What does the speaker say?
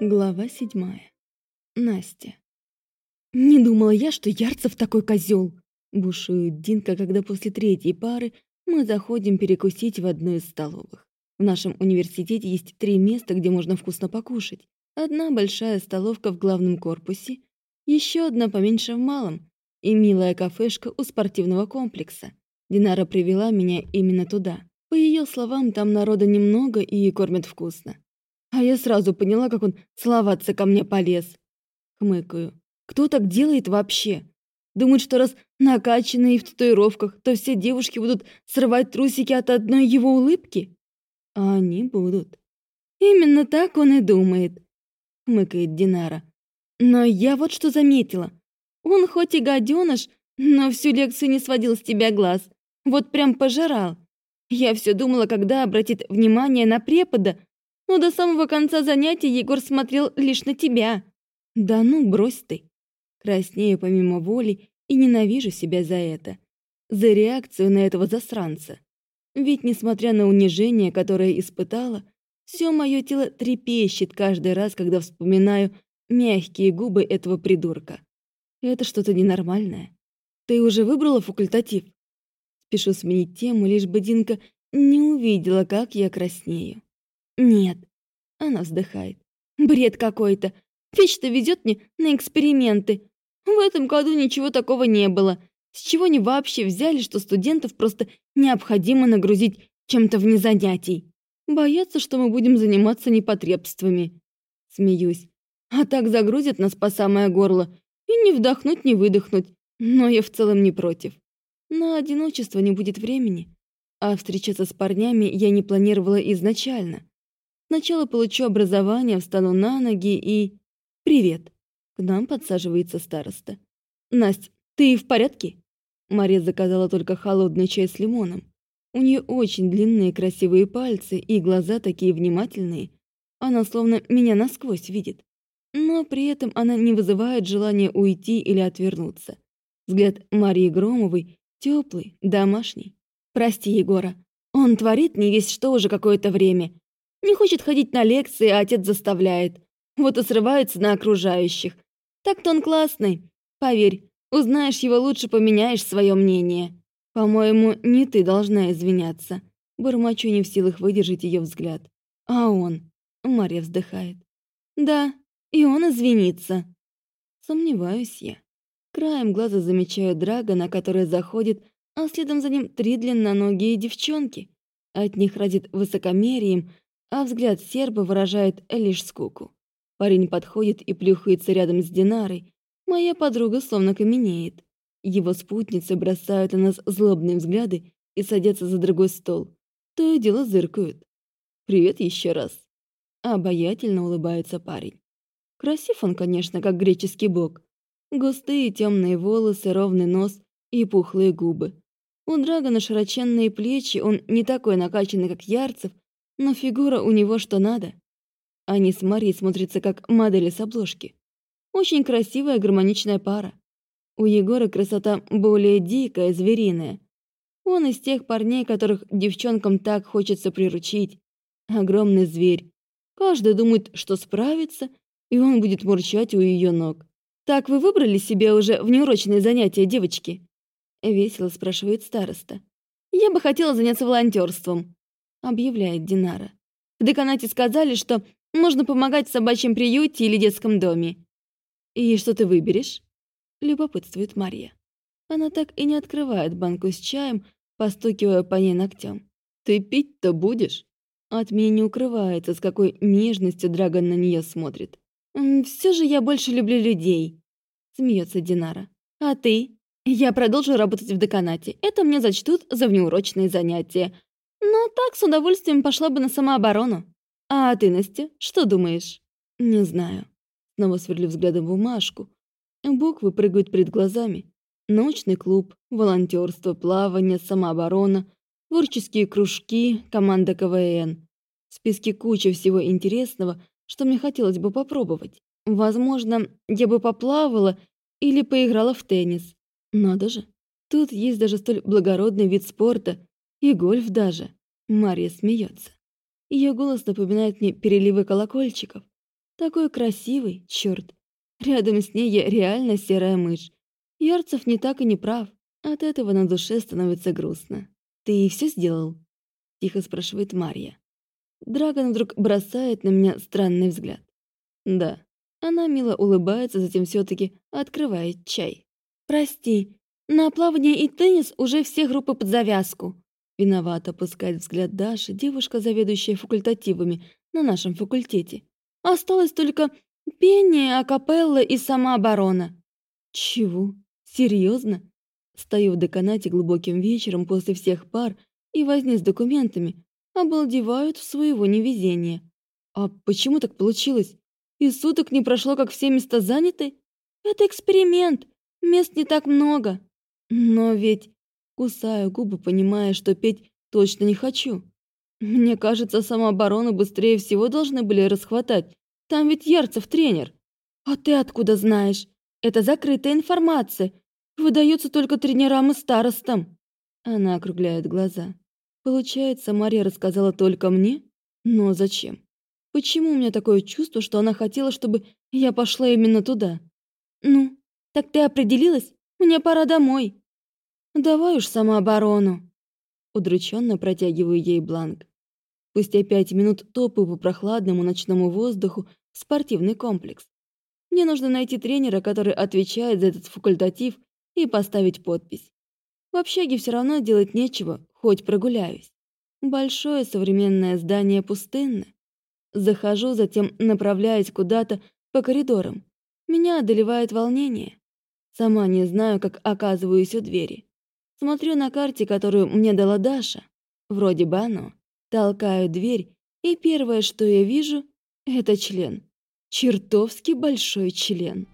Глава седьмая. Настя. «Не думала я, что Ярцев такой козел!» Бушует Динка, когда после третьей пары мы заходим перекусить в одну из столовых. В нашем университете есть три места, где можно вкусно покушать. Одна большая столовка в главном корпусе, еще одна поменьше в малом и милая кафешка у спортивного комплекса. Динара привела меня именно туда. По ее словам, там народа немного и кормят вкусно. А я сразу поняла, как он целоваться ко мне полез. Хмыкаю. Кто так делает вообще? Думает, что раз накачанные в татуировках, то все девушки будут срывать трусики от одной его улыбки? А они будут. Именно так он и думает, хмыкает Динара. Но я вот что заметила. Он хоть и гаденыш, но всю лекцию не сводил с тебя глаз. Вот прям пожирал. Я все думала, когда обратит внимание на препода, но до самого конца занятия Егор смотрел лишь на тебя. Да ну, брось ты. Краснею помимо воли и ненавижу себя за это. За реакцию на этого засранца. Ведь, несмотря на унижение, которое испытала, все мое тело трепещет каждый раз, когда вспоминаю мягкие губы этого придурка. Это что-то ненормальное. Ты уже выбрала факультатив? Спешу сменить тему, лишь бы Динка не увидела, как я краснею. «Нет». Она вздыхает. «Бред какой-то. Вечно везет мне на эксперименты. В этом году ничего такого не было. С чего они вообще взяли, что студентов просто необходимо нагрузить чем-то вне занятий? Боятся, что мы будем заниматься непотребствами». Смеюсь. А так загрузят нас по самое горло. И не вдохнуть, не выдохнуть. Но я в целом не против. На одиночество не будет времени. А встречаться с парнями я не планировала изначально. Сначала получу образование, встану на ноги и... Привет. К нам подсаживается староста. Настя, ты в порядке? Мария заказала только холодный чай с лимоном. У нее очень длинные красивые пальцы и глаза такие внимательные. Она словно меня насквозь видит. Но при этом она не вызывает желания уйти или отвернуться. Взгляд Марии Громовой теплый, домашний. Прости, Егора. Он творит не весь что уже какое-то время. Не хочет ходить на лекции, а отец заставляет. Вот и срывается на окружающих. Так-то он классный. Поверь, узнаешь его лучше, поменяешь свое мнение. По-моему, не ты должна извиняться. Бормочу не в силах выдержать ее взгляд. А он? Марья вздыхает. Да, и он извинится. Сомневаюсь я. Краем глаза замечаю Драгона, который заходит, а следом за ним три длинноногие девчонки. От них разит высокомерием, а взгляд серба выражает лишь скуку. Парень подходит и плюхается рядом с Динарой. Моя подруга словно каменеет. Его спутницы бросают на нас злобные взгляды и садятся за другой стол. То и дело зыркают. «Привет еще раз». Обаятельно улыбается парень. Красив он, конечно, как греческий бог. Густые темные волосы, ровный нос и пухлые губы. У Драгона широченные плечи, он не такой накачанный, как Ярцев, но фигура у него что надо. Они с Марией смотрятся как модели с обложки. Очень красивая гармоничная пара. У Егора красота более дикая, звериная. Он из тех парней, которых девчонкам так хочется приручить. Огромный зверь. Каждый думает, что справится, и он будет мурчать у ее ног. «Так вы выбрали себе уже внеурочные занятия, девочки?» Весело спрашивает староста. «Я бы хотела заняться волонтерством объявляет Динара. В деканате сказали, что можно помогать в собачьем приюте или детском доме. И что ты выберешь? Любопытствует Мария. Она так и не открывает банку с чаем, постукивая по ней ногтем. Ты пить-то будешь? От меня не укрывается, с какой нежностью Драгон на нее смотрит. Все же я больше люблю людей, смеется Динара. А ты? Я продолжу работать в деканате. Это мне зачтут за внеурочные занятия. Но так с удовольствием пошла бы на самооборону. А ты, Настя, что думаешь? Не знаю. Снова сверлю взглядом бумажку. Буквы прыгают перед глазами. Научный клуб, волонтерство, плавание, самооборона, творческие кружки, команда КВН. В списке куча всего интересного, что мне хотелось бы попробовать. Возможно, я бы поплавала или поиграла в теннис. Надо же, тут есть даже столь благородный вид спорта, и гольф даже. Мария смеется. Ее голос напоминает мне переливы колокольчиков. Такой красивый, черт. Рядом с ней я реально серая мышь. Ярцев не так и не прав. От этого на душе становится грустно. «Ты все сделал?» — тихо спрашивает Марья. Драгон вдруг бросает на меня странный взгляд. «Да». Она мило улыбается, затем все таки открывает чай. «Прости, на плавание и теннис уже все группы под завязку». Виновато опускает взгляд Даши, девушка, заведующая факультативами на нашем факультете. Осталось только пение, акапелла и самооборона. Чего? Серьезно? Стою в деканате глубоким вечером после всех пар и возни с документами, обалдевают в своего невезения. А почему так получилось? И суток не прошло, как все места заняты? Это эксперимент, мест не так много. Но ведь кусаю губы, понимая, что петь точно не хочу. Мне кажется, самооборону быстрее всего должны были расхватать. Там ведь Ярцев тренер. А ты откуда знаешь? Это закрытая информация. Выдается только тренерам и старостам. Она округляет глаза. Получается, Мария рассказала только мне? Но зачем? Почему у меня такое чувство, что она хотела, чтобы я пошла именно туда? Ну, так ты определилась? Мне пора домой. Давай уж самооборону. Удрученно протягиваю ей бланк. Спустя пять минут топаю по прохладному ночному воздуху в спортивный комплекс. Мне нужно найти тренера, который отвечает за этот факультатив, и поставить подпись. В общаге все равно делать нечего, хоть прогуляюсь. Большое современное здание пустынно. Захожу, затем направляюсь куда-то по коридорам. Меня одолевает волнение. Сама не знаю, как оказываюсь у двери. Смотрю на карте, которую мне дала Даша. Вроде бы оно. Толкаю дверь, и первое, что я вижу, это член. Чертовски большой член.